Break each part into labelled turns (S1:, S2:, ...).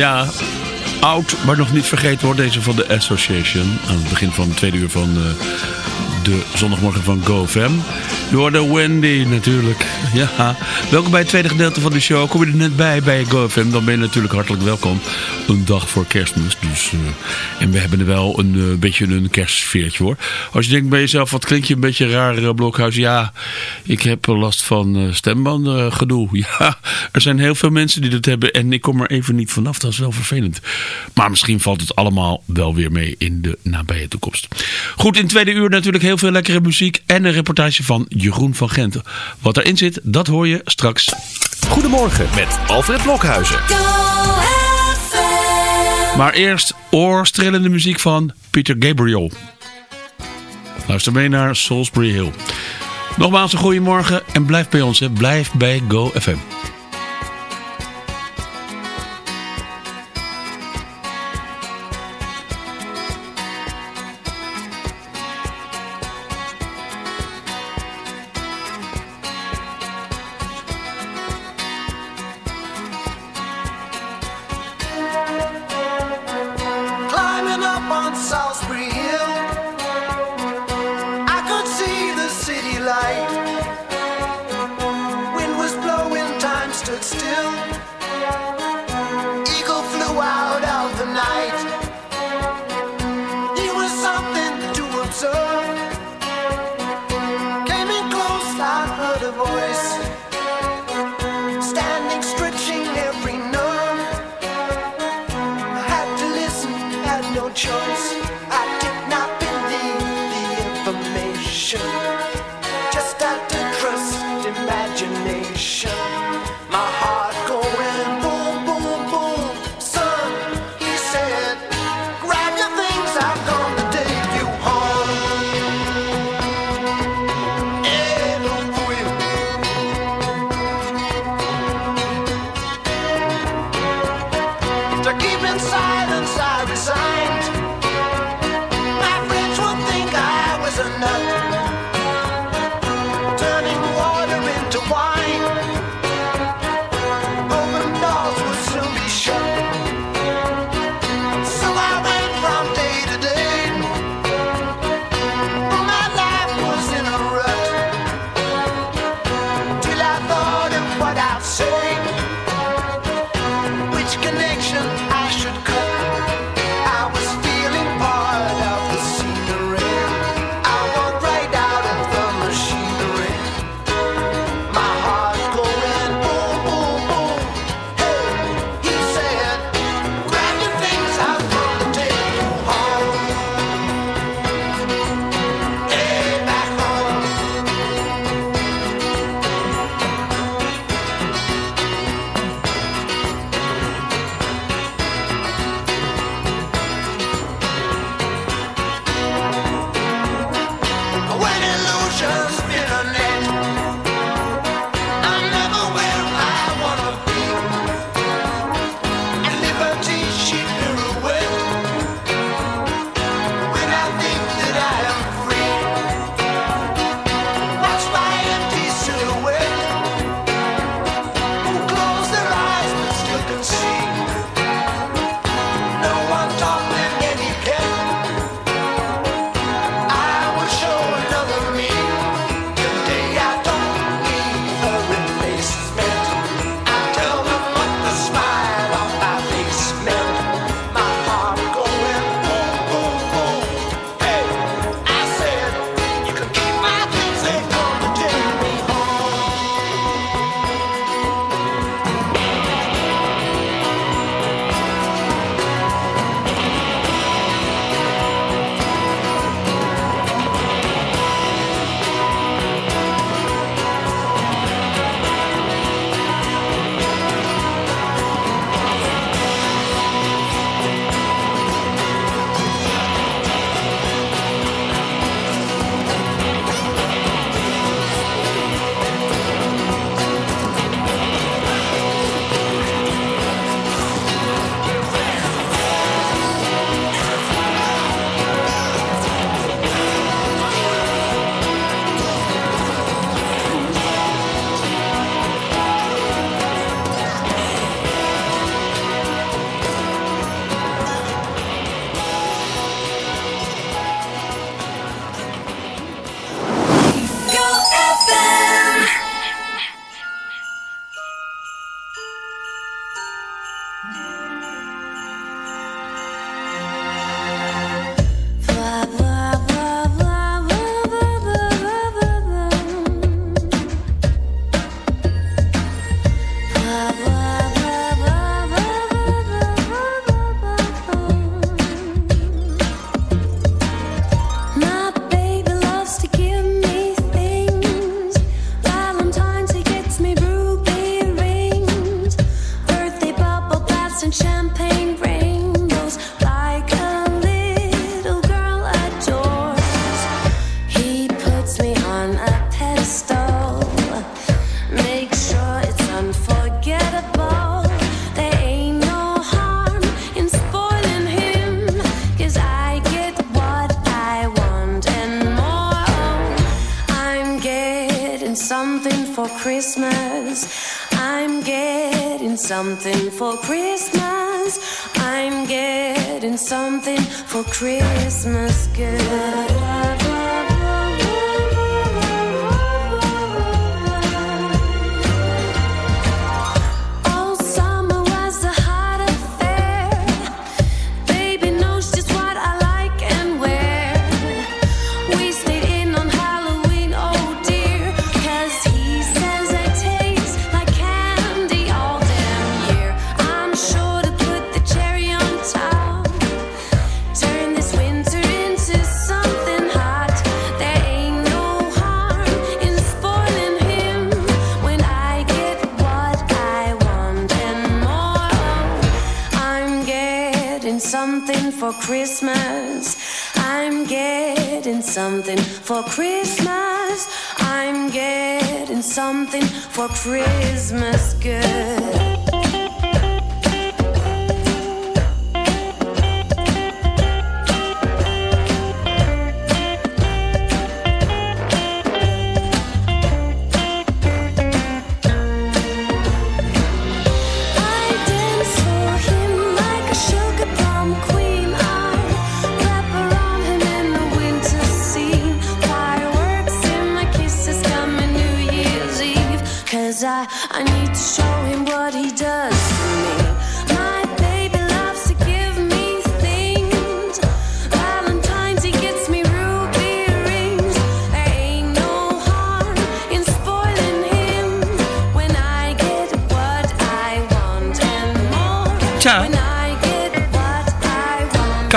S1: Ja, oud, maar nog niet vergeten hoor. Deze van de Association. Aan het begin van het tweede uur van uh, de zondagmorgen van GoFam. Door de Wendy natuurlijk. Ja, welkom bij het tweede gedeelte van de show. Kom je er net bij bij GoFM, dan ben je natuurlijk hartelijk welkom. Een dag voor kerstmis. Dus, uh, en we hebben er wel een uh, beetje een kerstsfeertje hoor. Als je denkt bij jezelf, wat klinkt je een beetje raar blokhuis? Ja, ik heb last van stembanden gedoe. Ja, er zijn heel veel mensen die dat hebben en ik kom er even niet vanaf. Dat is wel vervelend. Maar misschien valt het allemaal wel weer mee in de nabije toekomst. Goed, in het tweede uur natuurlijk heel veel lekkere muziek en een reportage van Jeroen van Genten. Wat erin zit, dat hoor je straks.
S2: Goedemorgen met Alfred Blokhuizen.
S1: Maar eerst oorstrillende muziek van Peter Gabriel. Luister mee naar Salisbury Hill. Nogmaals een goeiemorgen en blijf bij ons. Hè. Blijf bij Go
S3: something for Christmas good.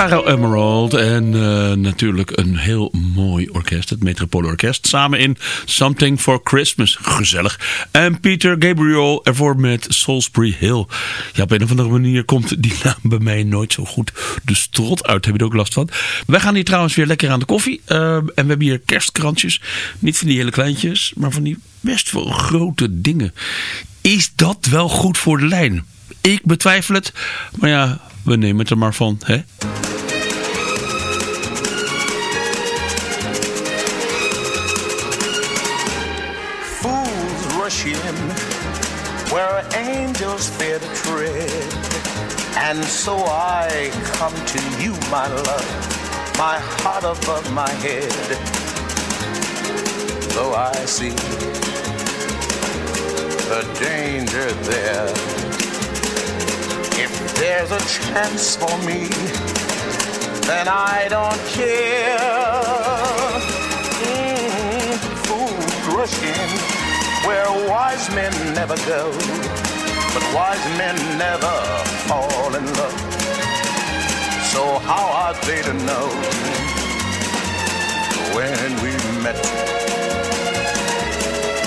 S4: Caro Emerald en uh, natuurlijk een heel mooi orkest, het Metropole Orkest. Samen in Something for Christmas. Gezellig. En Peter Gabriel ervoor met Salisbury Hill. Ja, op een of andere manier komt die naam bij mij nooit zo goed de strot uit. Heb je er ook last van? Wij gaan hier trouwens weer lekker aan de koffie. Uh, en we hebben hier kerstkrantjes. Niet van die hele kleintjes, maar van die best wel grote dingen. Is dat wel goed voor de lijn? Ik betwijfel het. Maar ja, we nemen het er maar van, hè?
S5: Angels fear to tread. And so I come to you, my love, my heart above my head. Though I see the danger there if there's a chance for me, then I don't care. Mm, fools rushing where wise men never go, wise men never fall in love. So how are they to know when we met?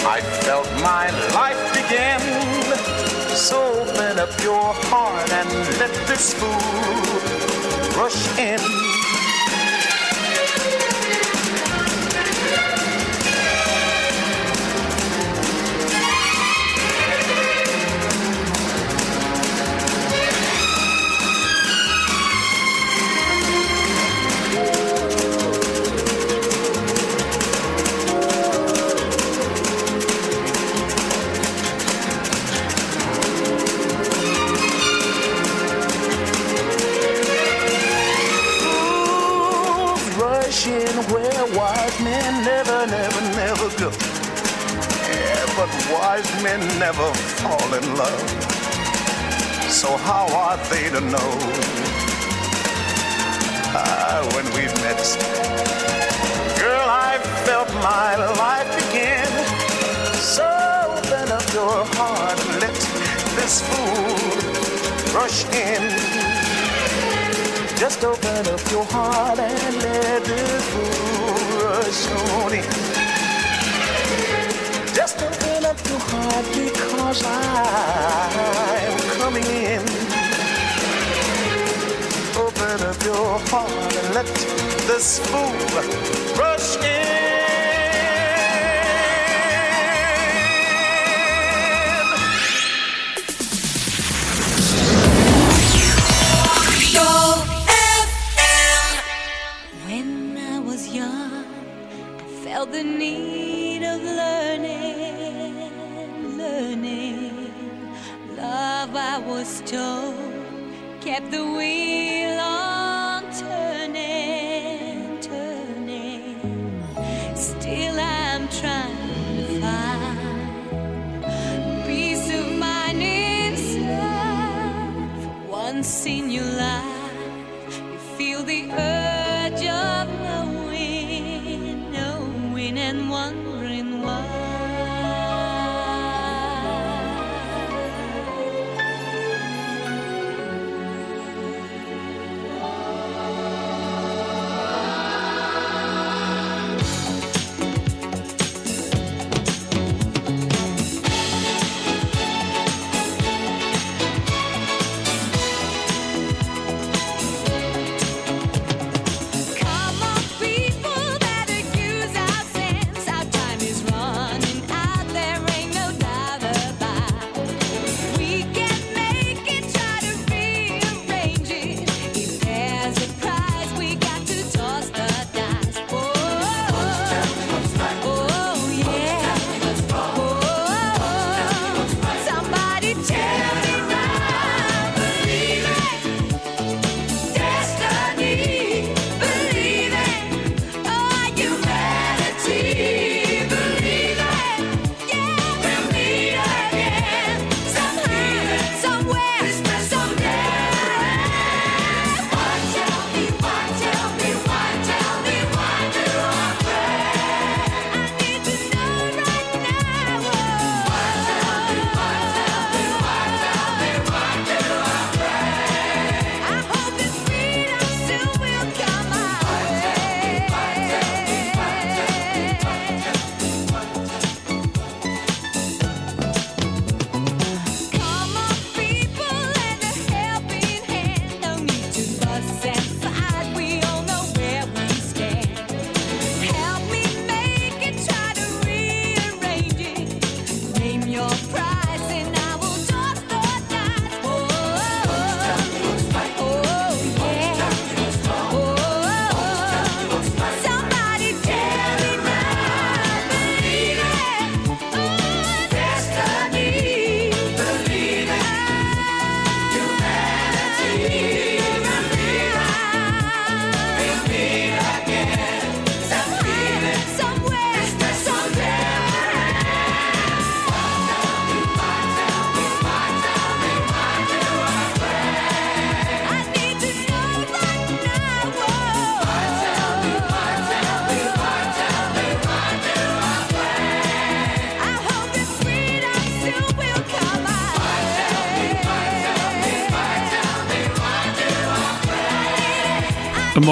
S5: I felt my life begin so open up your heart and let this fool rush in. Wise never fall in love. So how are they to know? Ah, when we met, girl, I felt my life begin. So open up your heart let this fool rush in. Just open up your heart and let this fool rush on in. Just open up your heart because I'm coming in. Open up your heart and let this fool rush in.
S3: When I was young, I felt the need door kept
S4: the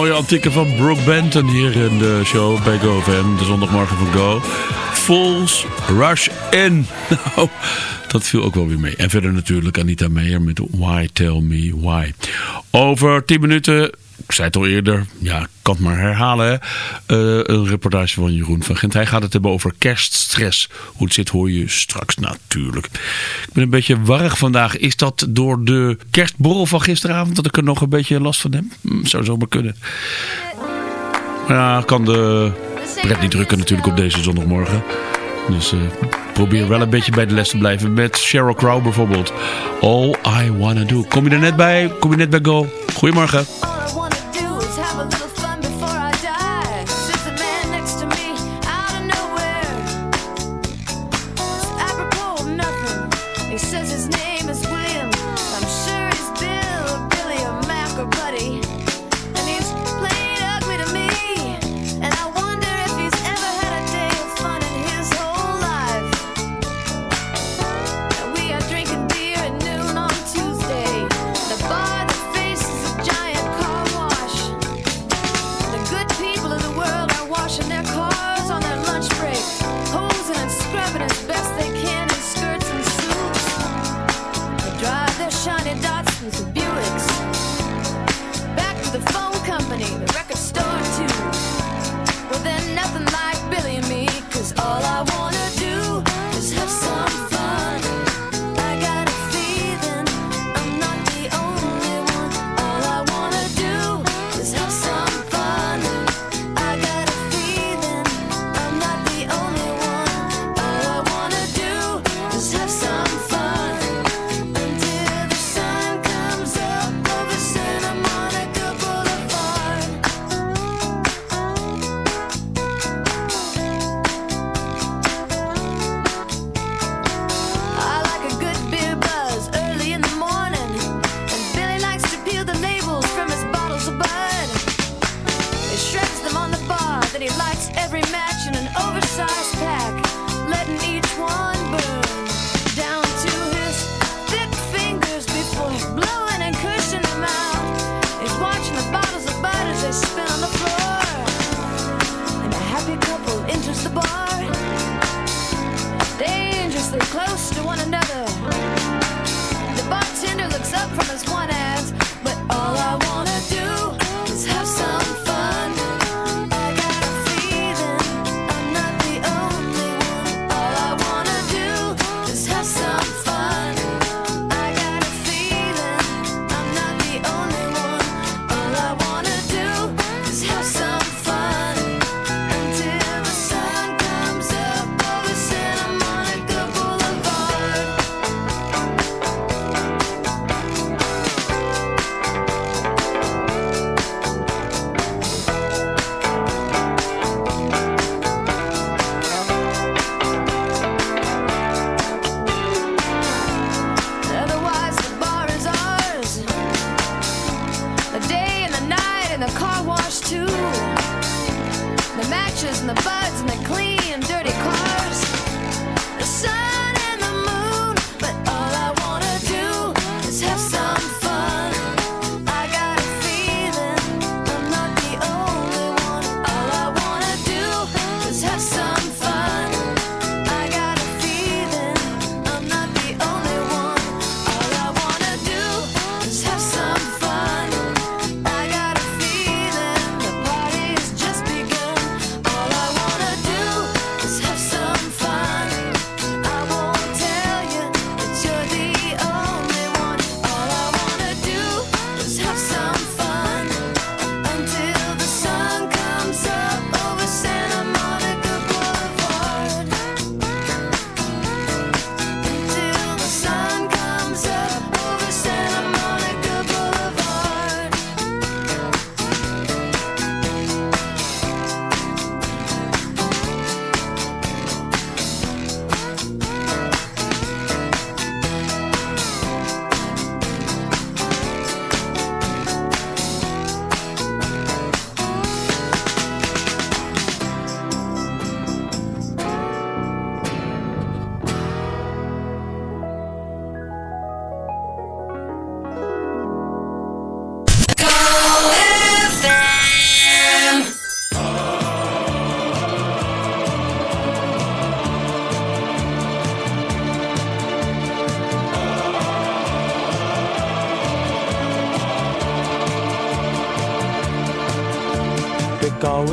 S4: mooie van Brooke Benton hier in de show bij GoFam. De zondagmorgen van Go. Fools Rush In. Nou, dat viel ook wel weer mee. En verder natuurlijk Anita Meijer met Why Tell Me Why. Over 10 minuten ik zei het al eerder, ja, ik kan het maar herhalen. Hè? Uh, een reportage van Jeroen van Gent. Hij gaat het hebben over kerststress. Hoe het zit hoor je straks natuurlijk. Ik ben een beetje warrig vandaag. Is dat door de kerstborrel van gisteravond dat ik er nog een beetje last van heb? Hm, zou zo maar kunnen. Ja, kan de pret niet drukken natuurlijk op deze zondagmorgen. Dus uh, probeer wel een beetje bij de les te blijven. Met Sheryl Crow bijvoorbeeld. All I Wanna Do. Kom je er net bij? Kom je net bij Go? Goedemorgen.
S3: It's
S6: a beautiful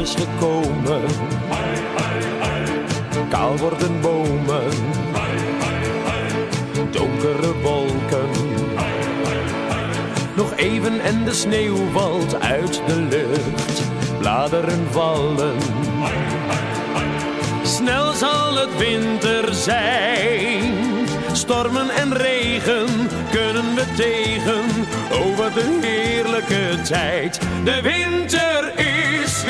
S6: is gekomen. Kaal worden bomen. Donkere wolken. Nog even en de sneeuw valt uit de lucht. Bladeren vallen. Snel zal het winter zijn. Stormen en regen kunnen we tegen. Wat een heerlijke tijd. De winter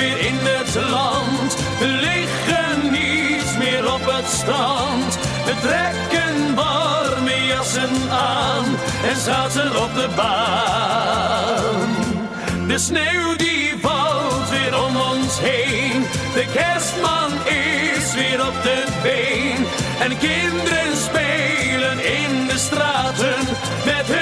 S6: in het land. We liggen niet meer op het strand. We trekken warme jassen aan en schaatsen op de baan. De sneeuw die valt weer om ons heen. De kerstman is weer op de been. En kinderen spelen in de straten met hun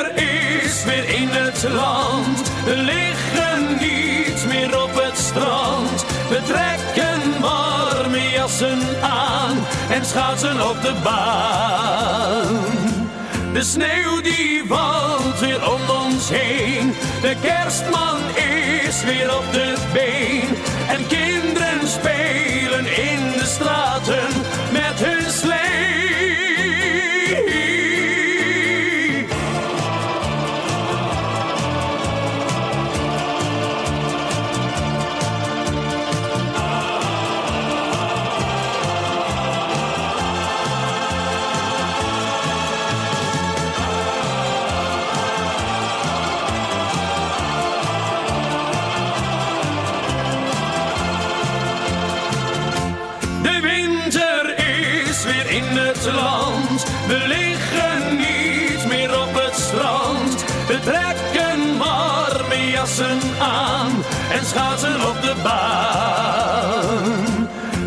S6: weer in het land. We liggen niet meer op het strand. We trekken warme jassen aan en schaatsen op de baan. De sneeuw die valt weer om ons heen. De kerstman is weer op de been. En kinderen spelen in de straten schaatsen op de baan.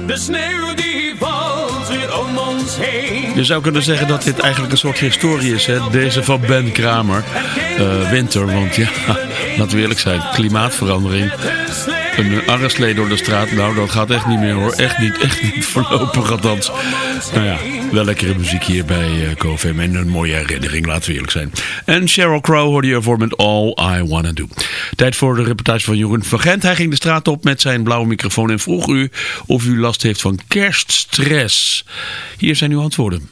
S6: De sneeuw die valt weer om ons heen.
S4: Je zou kunnen zeggen dat dit eigenlijk een soort historie is. Hè? Deze van Ben Kramer. Eh, winter, want ja, eerlijk zijn. Klimaatverandering. Een arreslee door de straat. Nou, dat gaat echt niet meer hoor. Echt niet, echt niet voorlopig althans. Nou ja, wel lekkere muziek hier bij uh, GoFam. En een mooie herinnering, laten we eerlijk zijn. En Sheryl Crow hoorde je ervoor met All I Wanna Do. Tijd voor de reportage van Jeroen van Gent. Hij ging de straat op met zijn blauwe microfoon en vroeg u of u last heeft van kerststress. Hier zijn uw antwoorden.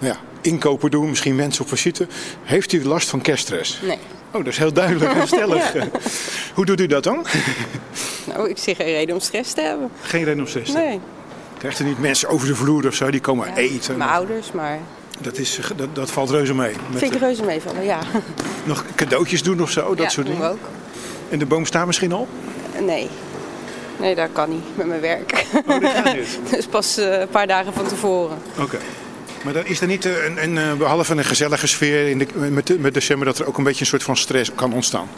S7: Nou ja, inkopen doen, misschien mensen op visite. Heeft u last van kerststress?
S8: Nee.
S7: Oh, dat is heel duidelijk en stellig. Hoe doet u dat dan?
S8: Nou, ik zie geen reden om stress te hebben.
S7: Geen reden om stress. te hebben.
S8: Nee.
S7: Krijgt u niet mensen over de vloer of zo, die komen
S8: Ja,
S7: eten?
S8: Mijn ouders, maar
S7: Dat, is, dat, dat valt reuze mee. Met,
S8: vind ik reuze meevallen, ja.
S7: Nog cadeautjes doen of zo, dat
S8: ja,
S7: soort dingen.
S8: ook.
S7: En de boom staat misschien al?
S8: Nee. Nee, dat kan niet met mijn werk.
S7: Oh, dat gaat niet.
S8: dus pas eh, een paar dagen van tevoren.
S7: Oké. Maar dan is er niet eh, een, een, eh, behalve een gezellige sfeer in de, met, de- met december, dat er ook een beetje een soort van stress kan ontstaan?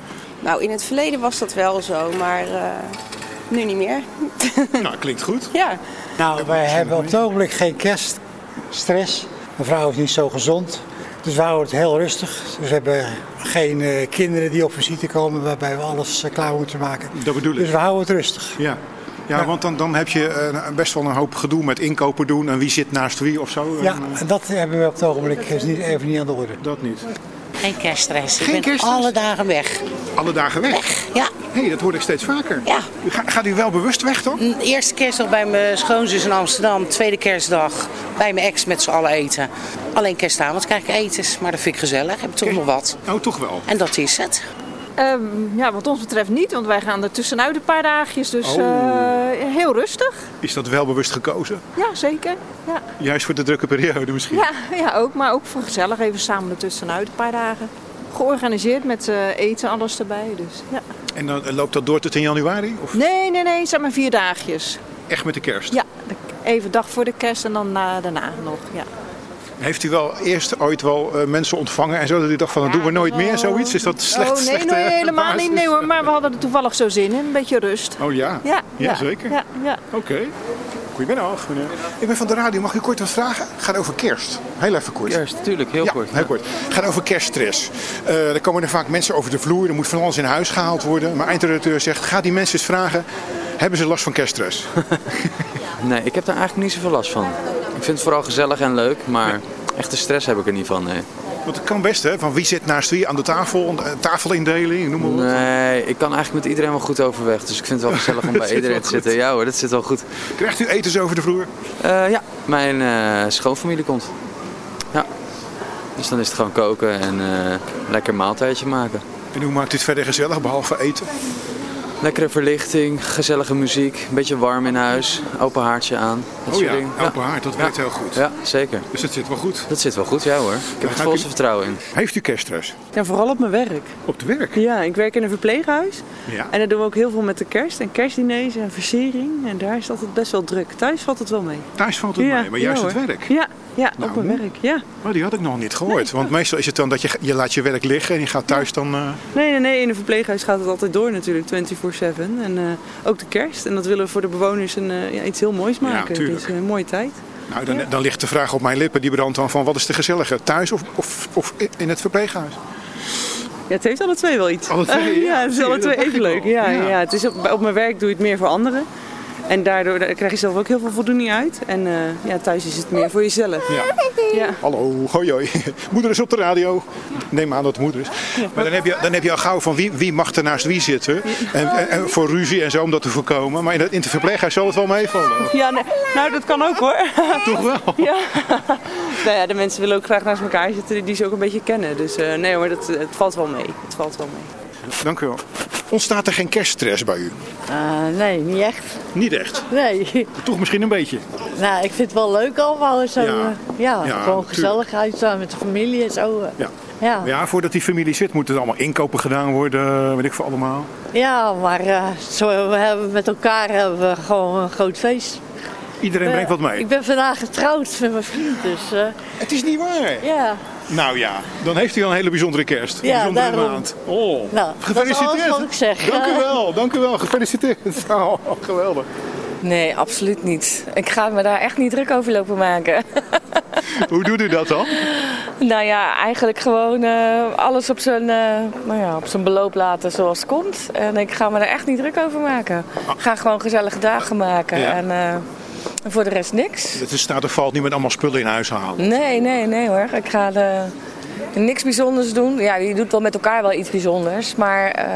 S8: Nou, in het verleden was dat wel zo, maar eh, nu niet meer.
S7: nou, klinkt goed.
S8: ja.
S9: Nou, wij hebben op het ogenblik geen kerststress. Mijn vrouw is niet zo gezond. Dus we houden het heel rustig. Dus we hebben geen eh, kinderen die op visite komen waarbij we alles eh, klaar moeten maken.
S7: Dat bedoel ik.
S9: Dus we houden het rustig.
S7: Ja, ja want dan, dan heb je eh, best wel een hoop gedoe met inkopen doen en wie zit naast wie of zo.
S9: Ja,
S7: En,
S9: en dat hebben we op het ogenblik is niet, even niet aan de orde.
S7: dat niet.
S10: Geen kerststress.
S7: Geen
S10: ik ben
S7: kerststress?
S10: alle dagen weg.
S7: Alle dagen weg?
S10: Ja.
S7: Hé, hey, dat hoor ik steeds vaker.
S10: Ja.
S7: Ga- gaat u wel bewust weg dan?
S10: De eerste kerstdag bij mijn schoonzus in Amsterdam. Tweede kerstdag bij mijn ex met z'n allen eten. Alleen kerstavond krijg ik etens, maar dat vind ik gezellig. Heb ik toch nog wat.
S7: Oh, toch wel.
S10: En dat is het.
S11: Ehm, ja, wat ons betreft niet, want wij gaan er tussenuit een paar dagjes. Dus
S7: Oh.
S11: eh, heel rustig.
S7: Is dat wel bewust gekozen?
S11: Ja, zeker. Ja.
S7: Juist voor de drukke periode misschien?
S11: Ja, ja, ook. Maar ook voor gezellig even samen er tussenuit een paar dagen. Georganiseerd met eh, eten, alles erbij. Dus, ja.
S7: En dan eh, loopt dat door tot in januari? Of
S11: Nee, nee, nee. Het zijn maar vier dagjes.
S7: echt met de kerst?
S11: Ja, Even dag voor de kerst en dan na, daarna nog, ja.
S7: Heeft u wel eerst ooit wel eh, mensen ontvangen en zo dat u dacht van dat doen we nooit meer, zoiets? Is dat slecht?
S11: oh nee,
S7: slechte
S11: nee, helemaal
S7: basis?
S11: niet. Nee hoor, maar we hadden er toevallig zo zin in. Een beetje rust.
S7: Oh ja?
S11: Ja, ja,
S7: zeker.
S11: Ja, ja.
S7: Oké. Goedemiddag, meneer. Ik ben van de radio. Mag ik u kort wat vragen? Het gaat over kerst. Heel even kort.
S12: Kerst, natuurlijk, heel
S7: ja,
S12: kort.
S7: heel kort. Het gaat over kerststress. Eh er komen er vaak mensen over de vloer. Er moet van alles in huis gehaald worden. Maar eindredacteur zegt, ga die mensen eens vragen. Hebben ze last van kerststress?
S12: Nee, ik heb daar eigenlijk niet zoveel last van. Ik vind het vooral gezellig en leuk, maar echte stress heb ik er niet van. Nee,
S7: Want het kan best, hè? Van wie zit naast wie aan de tafel? eh, Tafelindeling, noem maar op.
S12: nee ik kan eigenlijk met iedereen wel goed overweg. Dus ik vind het wel gezellig om bij iedereen te zitten. Ja hoor, dat zit wel goed.
S7: Krijgt u etens over de vloer?
S12: Eh, ja, mijn eh, schoonfamilie komt. Ja. Dus dan is het gewoon koken en eh lekker maaltijdje maken.
S7: En hoe maakt u het verder gezellig, behalve eten?
S12: Lekkere verlichting, gezellige muziek, een beetje warm in huis, open haartje aan. Dat
S7: oh
S12: soort
S7: ja,
S12: dingen.
S7: open haard, dat werkt heel goed.
S12: Ja, zeker.
S7: Dus dat zit wel goed.
S12: Dat zit wel goed, ja hoor. Ik heb er
S7: ik
S12: volste
S7: u-
S12: vertrouwen in.
S7: Heeft u kerststress?
S13: Ja, vooral op mijn werk.
S7: Op het werk?
S13: Ja, ik werk in een verpleeghuis.
S7: Ja.
S13: En daar doen we ook heel veel met de kerst en kerstdiners en versiering. En daar is het altijd best wel druk. Thuis valt het wel mee.
S7: Thuis valt het
S13: Ja,
S7: mee, maar juist
S13: ja,
S7: het werk.
S13: Ja, ja
S7: Nou,
S13: op mijn werk. Ja.
S7: Maar die had ik nog niet gehoord. Want meestal is het dan dat je, je laat je werk liggen en je gaat thuis dan... eh,
S13: Nee, nee, nee. In een verpleeghuis gaat het altijd door natuurlijk, 24-7. En eh, ook de kerst. En dat willen we voor de bewoners een, eh, ja, iets heel moois maken.
S7: tuurlijk.
S13: dus een mooie tijd.
S7: Nou, dan, dan ligt de vraag op mijn lippen. Die brandt dan van wat is de gezellige? Thuis of, of, of in het verpleeghuis?
S13: Ja, het heeft alle twee wel iets.
S7: Alle twee, ja.
S13: het is alle twee even leuk. Ja.
S7: ja.
S13: het is op, op mijn werk doe je het meer voor anderen. En daardoor daar krijg je zelf ook heel veel voldoening uit. En eh, ja, thuis is het meer voor jezelf.
S7: Ja.
S13: Ja.
S7: Hallo, hoi hoi. Moeder is op de radio. Neem aan dat het moeder is. Maar dan heb je, dan heb je al gauw van wie, wie mag er naast wie zitten. En, en, en voor ruzie en zo om dat te voorkomen. Maar in het, in het verpleeghuis zal het wel meevallen.
S13: Ja, nee, nou dat kan ook hoor.
S7: Toch wel?
S13: Ja. nou ja, de mensen willen ook graag naast elkaar zitten die die ze ook een beetje kennen. Dus eh, nee hoor, dat, het valt wel mee. Het valt wel mee.
S7: Dank u wel. Ontstaat er geen kerststress bij u?
S14: Ah, nee, niet echt.
S7: Niet echt.
S14: Nee.
S7: Toch misschien een beetje.
S14: Nou, ik vind het wel leuk allemaal. Zo,
S7: Ja.
S14: ja, gewoon
S7: tuurlijk.
S14: gezellig uitstaan met de familie en zo. eh.
S7: Ja.
S14: Ja.
S7: Ja, voordat die familie zit moeten er allemaal inkopen gedaan worden. Weet ik veel allemaal.
S14: Ja, maar eh, zo, we hebben met elkaar hebben we gewoon een groot feest.
S7: Iedereen
S14: Eh,
S7: brengt wat mee.
S14: Ik ben vandaag getrouwd met mijn vriend, dus eh,
S7: Het is niet waar.
S14: ja.
S7: Nou ja, dan heeft u al een hele bijzondere kerst. Een
S14: Ja,
S7: bijzondere
S14: daarom.
S7: maand. Oh,
S14: Nou, dat is alles wat ik zeg.
S7: Dank u wel, dank u wel. Gefeliciteerd. Oh, geweldig.
S15: Nee, absoluut niet. Ik ga me daar echt niet druk over lopen maken.
S7: Hoe doet u dat dan?
S15: nou ja, eigenlijk gewoon eh, alles op zijn, eh, nou ja, op zijn beloop laten zoals het komt. En ik ga me daar echt niet druk over maken. Ik ga gewoon gezellige dagen maken.
S7: Ja.
S15: En eh, voor de rest niks.
S7: Het staat of valt niet met allemaal spullen in huis halen.
S15: Nee, nee, nee hoor. Ik ga de, niks bijzonders doen. Ja, je doet wel met elkaar wel iets bijzonders. Maar eh,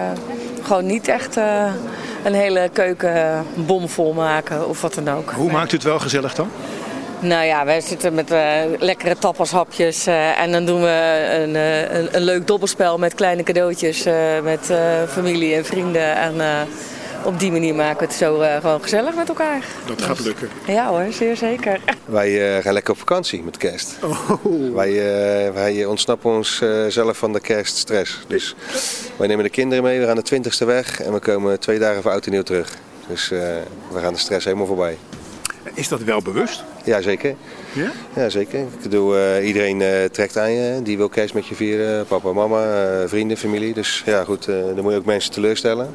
S15: gewoon niet echt eh, een hele keuken bomvol maken of wat dan ook.
S7: Hoe maakt u het wel gezellig dan?
S15: Nou ja, wij zitten met eh, lekkere tappashapjes eh, en dan doen we een, eh, een, een leuk dobbelspel met kleine cadeautjes eh, met eh, familie en vrienden. En eh, op die manier maken we het zo eh, gewoon gezellig met elkaar.
S7: Dat gaat lukken.
S15: Ja hoor, zeer zeker.
S16: Wij eh, gaan lekker op vakantie met kerst. Wij, eh, wij ontsnappen onszelf van de kerststress. Dus wij nemen de kinderen mee, we gaan de 20ste weg en we komen twee dagen voor oud en nieuw terug. Dus eh, we gaan de stress helemaal voorbij.
S7: Is dat wel bewust?
S16: Ja, zeker.
S7: Ja?
S16: Ja, zeker. Ik bedoel, eh, iedereen eh, trekt aan je. Die wil kerst met je vieren. Papa, mama, eh, vrienden, familie. Dus ja, goed, eh, dan moet je ook mensen teleurstellen.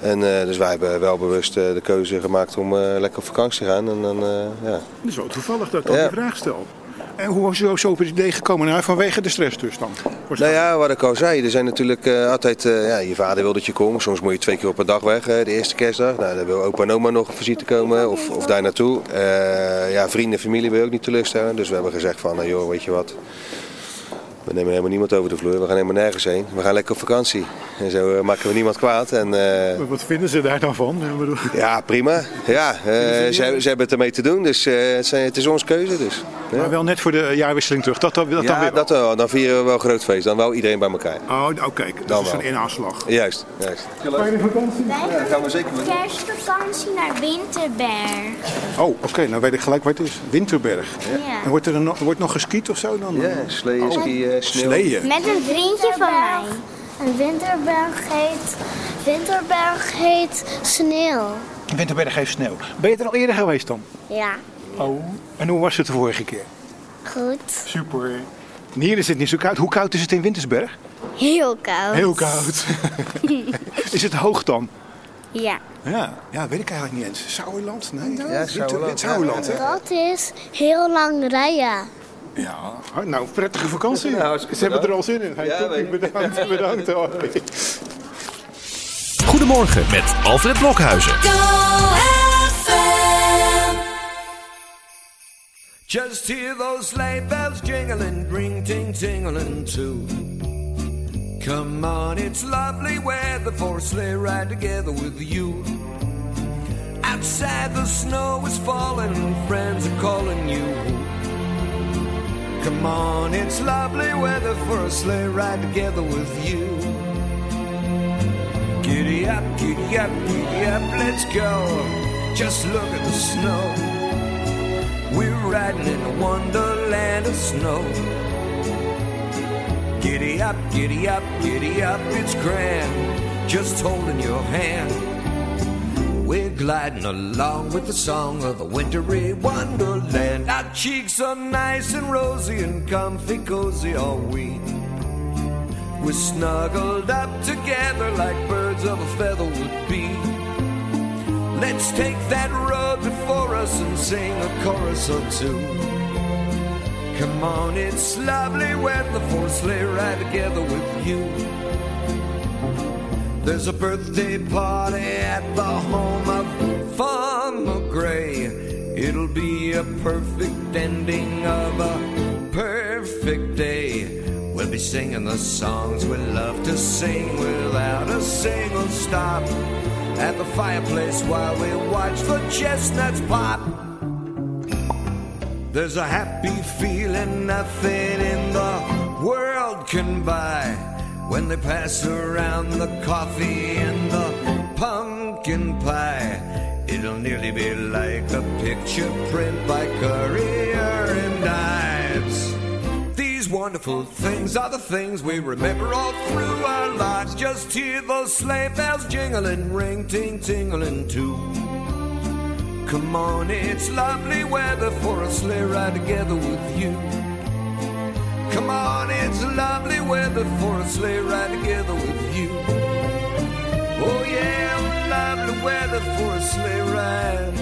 S16: En eh, dus wij hebben wel bewust eh, de keuze gemaakt om eh, lekker op vakantie te gaan. En dan, ja.
S7: Het is wel toevallig dat ik
S16: Ja.
S7: die vraag stel. En hoe was u zo- zo op het idee gekomen? Nou, vanwege de stress dus dan?
S16: Nou ja, wat ik al zei, er zijn natuurlijk altijd, ja, je vader wil dat je komt. Soms moet je twee keer op een dag weg, de eerste kerstdag. Nou, dan wil opa en oma nog op visite komen of, of daar naartoe. Ja, vrienden en familie wil je ook niet teleurstellen. Dus we hebben gezegd van, joh, weet je wat. We nemen helemaal niemand over de vloer, we gaan helemaal nergens heen. We gaan lekker op vakantie. En zo eh, maken we niemand kwaad. En, eh,
S7: Wat vinden ze daar dan van?
S16: Ja, prima. Ja, eh, ze, ze hebben het ermee te doen, dus eh, het, zijn- het is onze keuze. Dus. Ja.
S7: Maar wel net voor de jaarwisseling terug. Dat, dat, dat dan
S16: ja,
S7: weer...
S16: dat wel. Dan vieren we wel een groot feest. Dan wel iedereen bij elkaar.
S7: Oh, oh kijk, dat
S16: Dan
S7: is
S16: wel.
S7: een inaanslag.
S16: Juist, juist.
S7: Fijne vakantie.
S17: Wij
S16: gaan we zeker doen.
S17: kerstvakantie naar Winterberg.
S7: Oh, oké, nou weet ik gelijk waar het is. Winterberg.
S17: Ja.
S7: En wordt er nog, wordt nog geskiet of zo dan?
S16: Ja, sleeën,
S7: Oh.
S16: skiën, sneeuw.
S7: Sleeën.
S17: Met een vriendje van mij.
S18: En Winterberg heet, Winterberg heet sneeuw.
S7: Winterberg heeft sneeuw. Ben je er al eerder geweest dan?
S18: Ja.
S7: Oh, en hoe was het de vorige keer?
S18: Goed.
S7: Super. En hier is het niet zo koud. Hoe koud is het in Wintersberg?
S18: Heel koud.
S7: Heel koud. is het hoog dan?
S18: Ja.
S7: Ja, ja weet ik eigenlijk niet eens. Sauerland? Nee,
S16: Ja, Sauerland.
S7: Sauerland, hè?
S18: Dat is heel lang rijden.
S7: Ja, nou, prettige vakantie.
S16: Nou,
S7: Ze hebben er al
S16: bedankt.
S7: zin in. Hey,
S16: Ja, ik.
S7: bedankt, bedankt. hoor.
S2: Goedemorgen met Alfred Blokhuizen.
S19: Just hear those sleigh bells jingling, ring ting tingling too. Come on, it's lovely weather for a sleigh ride together with you. Outside the snow is falling, friends are calling you. Come on, it's lovely weather for a sleigh ride together with you. Giddy up, giddy up, giddy up, let's go. Just look at the snow. We're riding in a wonderland of snow. Giddy up, giddy up, giddy up, it's grand. Just holding your hand. We're gliding along with the song of a wintry wonderland. Our cheeks are nice and rosy and comfy cozy are we. We're snuggled up together like birds of a feather would be. Let's take that road before us and sing a chorus or two. Come on, it's lovely weather for a sleigh ride together with you. There's a birthday party at the home of Farmer Gray. It'll be a perfect ending of a perfect day. We'll be singing the songs we love to sing without a single stop. At the fireplace while we watch the chestnuts pop. There's a happy feeling nothing in the world can buy when they pass around the coffee and the pumpkin pie. It'll nearly be like a picture print by Courier and Ives. These wonderful things are the things we remember all through our lives. Just hear those sleigh bells jingling, ring ting tingling too. Come on, it's lovely weather for a sleigh ride together with you. On, it's lovely weather for a sleigh ride together with you. Oh yeah, lovely weather for a sleigh ride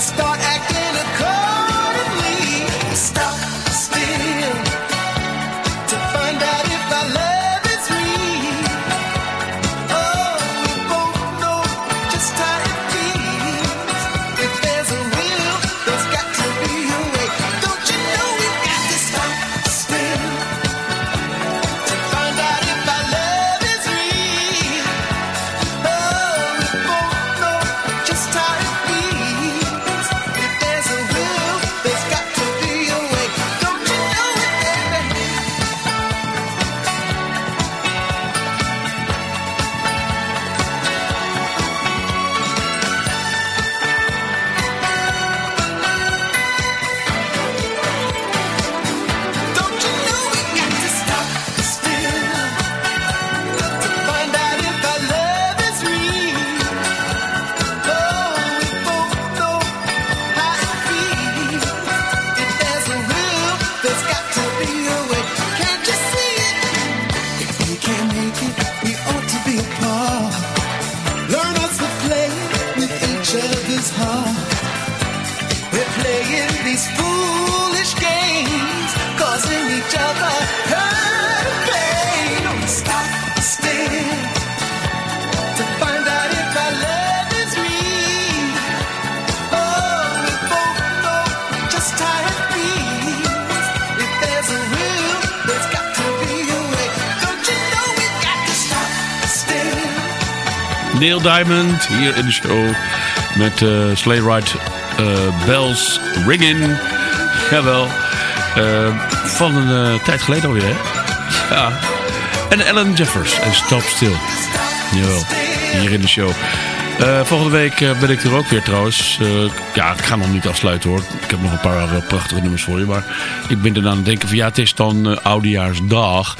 S20: start
S4: Diamond hier in de show met uh, Sleigh Ride uh, Bells Ringing. Jawel. Uh, van een tijd geleden alweer, hè? Ja. En Ellen Jeffers en Stop Still. Jawel, hier in de show. Uh, volgende week uh, ben ik er ook weer trouwens. Uh, ja, ik ga nog niet afsluiten hoor. Ik heb nog een paar prachtige nummers voor je. Maar ik ben eraan aan het denken van ja, het is dan Oudejaarsdag.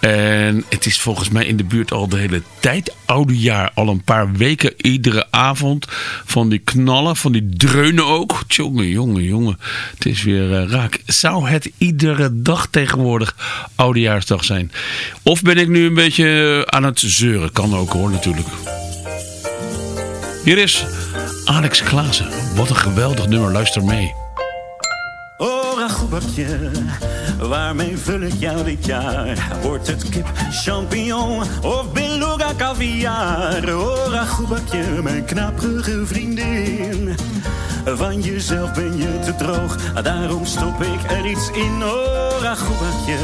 S4: En het is volgens mij in de buurt al de hele tijd oudejaar. Al een paar weken iedere avond. Van die knallen, van die dreunen ook. Tjonge, jongen, jongen. Het is weer raak. Zou het iedere dag tegenwoordig oudejaarsdag zijn? Of ben ik nu een beetje aan het zeuren? Kan ook hoor natuurlijk. Hier is Alex Klaassen. Wat een geweldig nummer, luister mee.
S21: Oh, ragoebakje, waarmee vul ik jou dit jaar? Wordt het kip, champignon of beluga caviar? Oh, ragoebakje, mijn knaprige vriendin. Van jezelf ben je te droog, daarom stop ik er iets in. Oh, ragoebakje.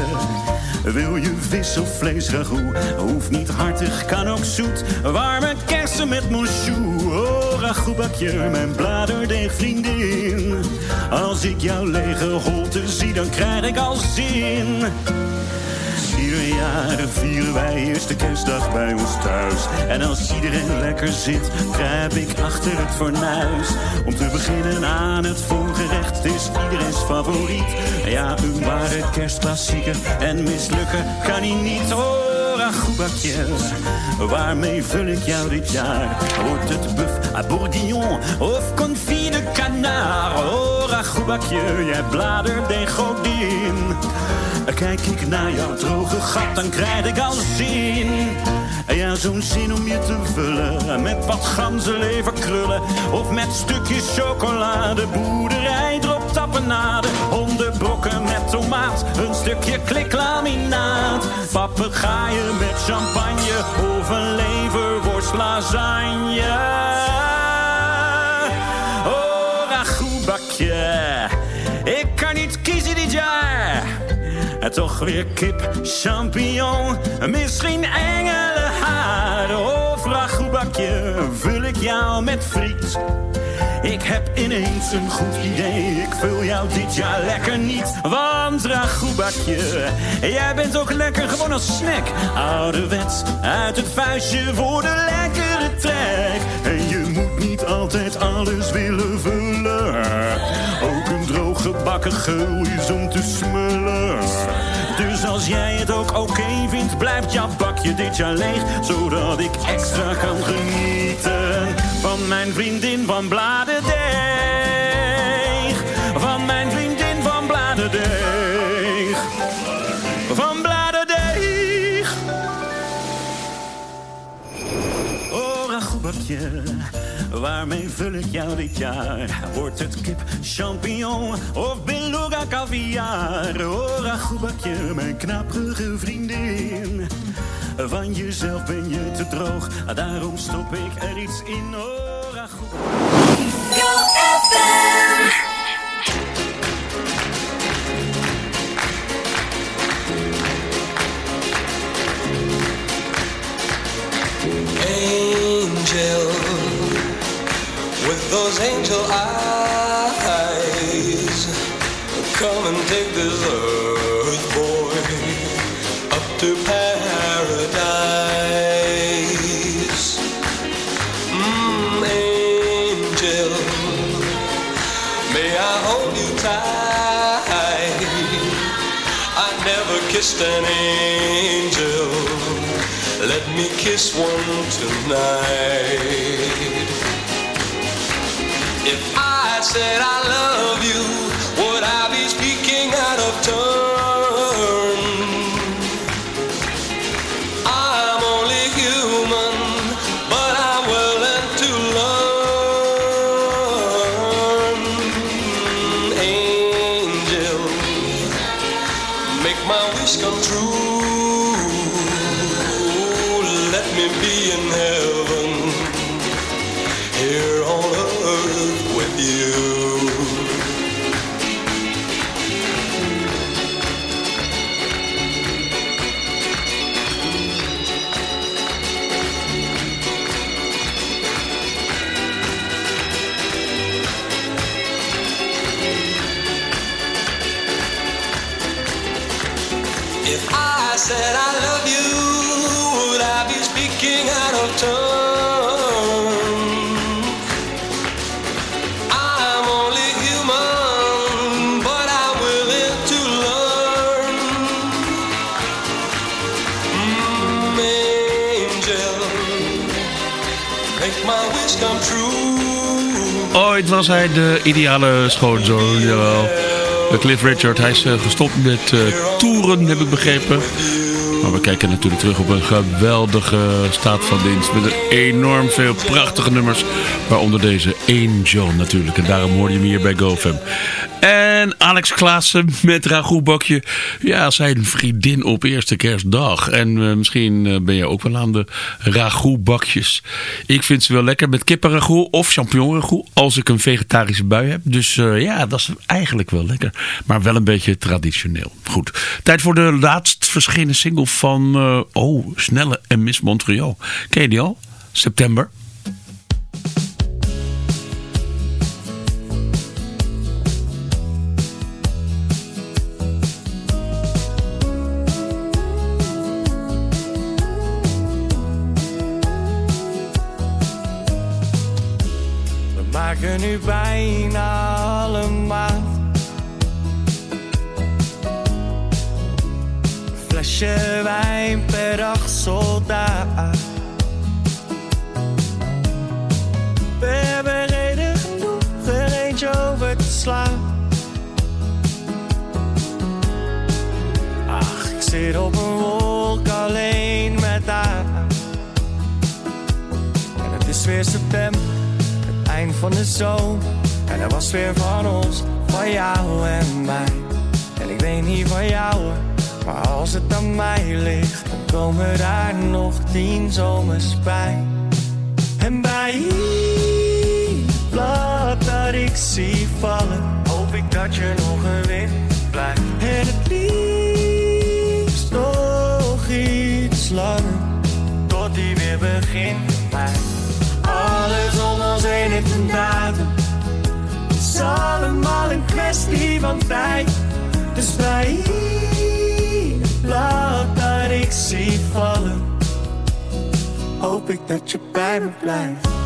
S21: Wil je vis of vlees ragout? Hoeft niet hartig, kan ook zoet. Warme kersen met monsjoe. Oh, ragoutbakje, mijn bladerdeeg vriendin. Als ik jouw lege holte zie, dan krijg ik al zin. Jaar vieren wij eerste kerstdag bij ons thuis. En als iedereen lekker zit, grijp ik achter het fornuis. Om te beginnen aan het voorgerecht, is iedereen's favoriet. Ja, een ware kerstklassieker en mislukken kan hij niet. Oh, ragoutbakje, waarmee vul ik jou dit jaar? Wordt het buff à bourguignon of confit de canard? Oh, ragoutbakje, jij bladerdeeg godin. Kijk ik naar jouw droge gat, dan krijg ik al zin. Ja, zo'n zin om je te vullen met wat ganzenlever krullen. Of met stukjes chocolade, boerderij drop tapenade. Hondenbrokken met tomaat, een stukje kliklaminaat. Papegaaien met champagne of een leverworst lasagne. Oh, ragoutbakje, ik kan niet kiezen dit jaar. En toch weer kip, champignon, misschien engelenhaar of ragoutbakje, vul ik jou met friet. Ik heb ineens een goed idee, ik vul jou dit jaar lekker niet. Want ragoutbakje, jij bent ook lekker gewoon als snack. Ouderwets, uit het vuistje voor de lekkere trek. En je moet niet altijd alles willen vullen. Ook een droog gebakken geul is om te smullen. Dus als jij het ook oké vindt, blijft jouw bakje dit jaar leeg. Zodat ik extra kan genieten van mijn vriendin van Bladerdeeg. Van mijn vriendin van Bladerdeeg. Van Bladerdeeg. Oh, ragoutbakje. Waarmee vul ik jou dit jaar? Wordt het kip, champignon of beluga caviar? Oh, ragoutbakje, mijn knaprige vriendin. Van jezelf ben je te droog, daarom stop ik er iets in. Oh, ragout.
S22: Angel eyes, come and take this earth boy up to paradise. Mm, angel, may I hold you tight? I never kissed an angel. Let me kiss one tonight. Said I love
S4: Ooit was hij de ideale schoonzoon, jawel. Cliff Richard, hij is eh, gestopt met eh, toeren, heb ik begrepen. Maar we kijken natuurlijk terug op een geweldige staat van dienst. Met enorm veel prachtige nummers. Waaronder deze Angel natuurlijk. En daarom hoor je hem hier bij GoFam. En Alex Klaassen met ragoutbakje. Ja, zijn vriendin op eerste kerstdag. En eh, misschien eh, ben je ook wel aan de ragoutbakjes. Ik vind ze wel lekker met kippenragout of champignonragout. Als ik een vegetarische bui heb. Dus eh, ja, dat is eigenlijk wel lekker. Maar wel een beetje traditioneel. Goed. Tijd voor de laatst verschenen single van... eh, oh, Snelle en Miss Montreal. Ken je al? September.
S20: We maken nu bijna allemaal flesje wijn per dag soldaat. We hebben reden genoeg er eentje over te slaan. Ach, ik zit op een wolk alleen met haar. En het is weer september eind van de zomer. En er was weer van ons, van jou en mij. En ik weet niet van jou, hoor, maar als het aan mij ligt, dan komen daar nog tien zomers bij. En bij ieder blad dat ik zie vallen, hoop ik dat je nog een wind blijft. En het liefst nog iets langer, tot die weer begint bij. Alles om ons heen heeft een. Het is allemaal een kwestie van tijd. Dus bij ieder blad dat ik zie vallen, hoop ik dat je bij me blijft.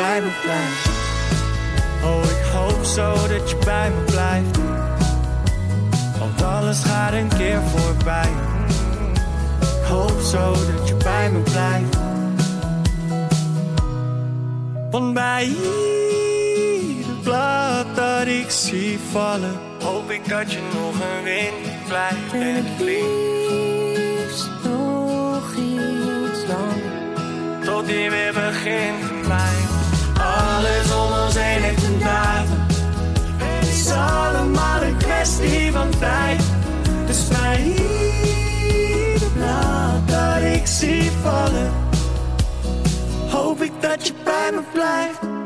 S20: Bij me blijft. Oh, ik hoop zo dat je bij me blijft. Want alles gaat een keer voorbij. Ik hoop zo dat je bij me blijft. Want bij ieder blad dat ik zie vallen, hoop ik dat je nog een wind blijft. En het liefst nog iets langer, tot die weer begint. Alles ons heen heeft een datum. Het is allemaal een kwestie van tijd. Dus bij ieder dat ik zie vallen, hoop ik dat je bij me blijft.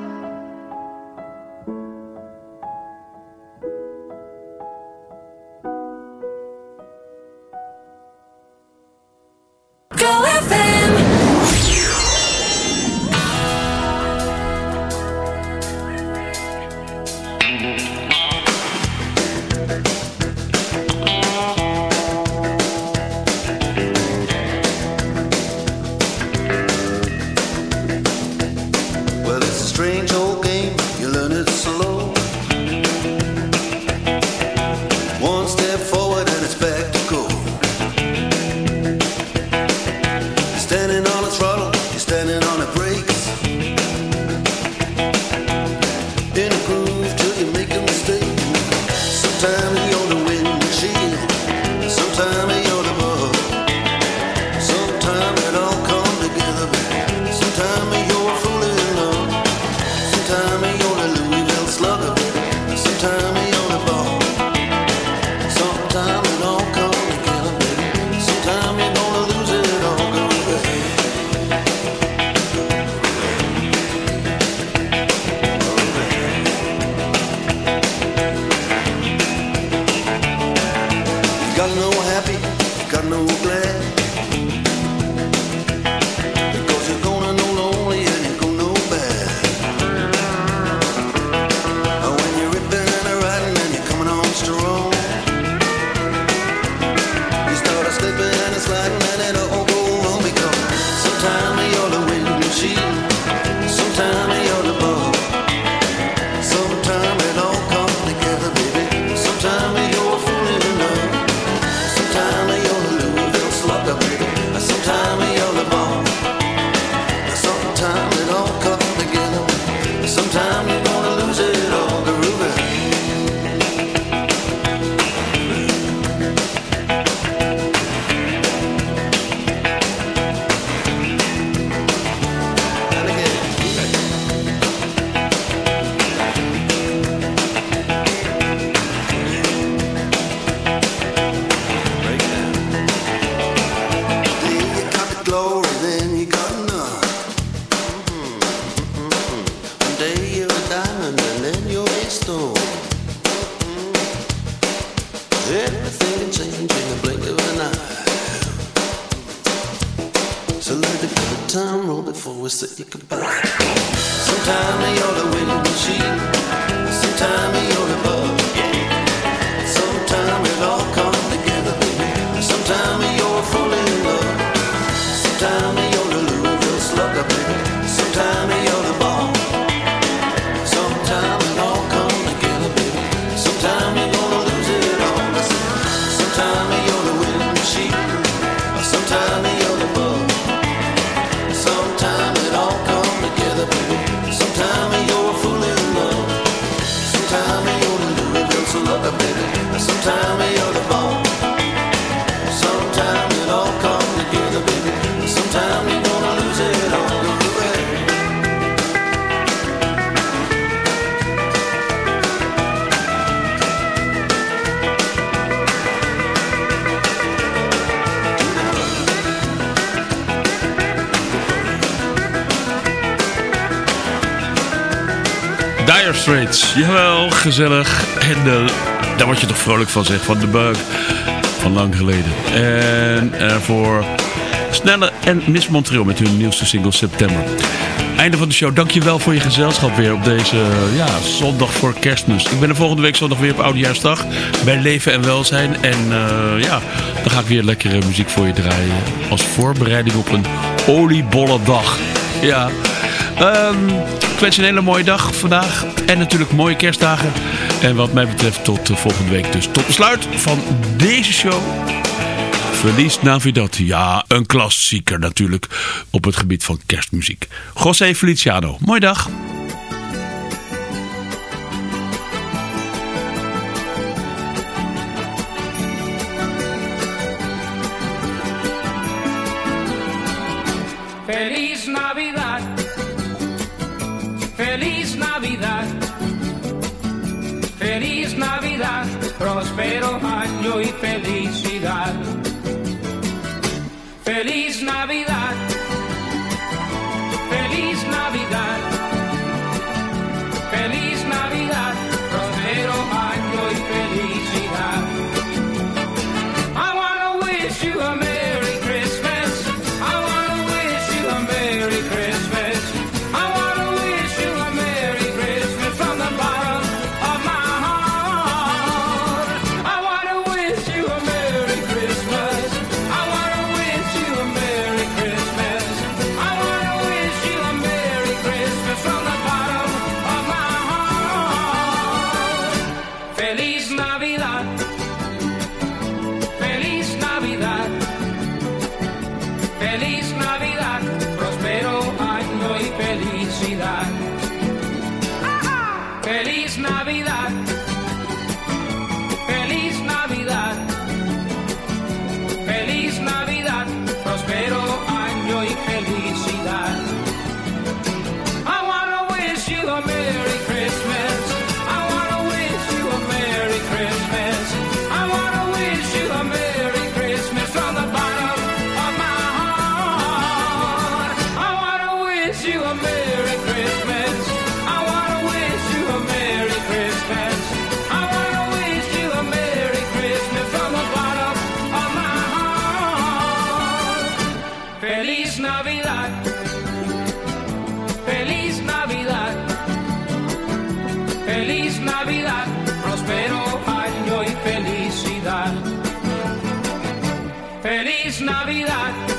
S4: Jawel, gezellig. En de. daar word je toch vrolijk van, zeg. Van de buik Van lang geleden. En eh, voor Snelle en Miss Montreal met hun nieuwste single September. Einde van de show. Dankjewel voor je gezelschap weer op deze eh, ja, zondag voor kerstmis. Ik ben er volgende week zondag weer op Oudejaarsdag. Bij Leven en Welzijn. En ja, dan ga ik weer lekkere muziek voor je draaien. Als voorbereiding op een oliebollendag. Ja. Um, wens je een hele mooie dag vandaag. En natuurlijk mooie kerstdagen. En wat mij betreft tot volgende week dus. Tot besluit van deze show. Verlies Navidad. Ja, een klassieker natuurlijk op het gebied van kerstmuziek. José Feliciano, mooi dag.
S23: año y felicidad. Feliz Navidad. Navidad.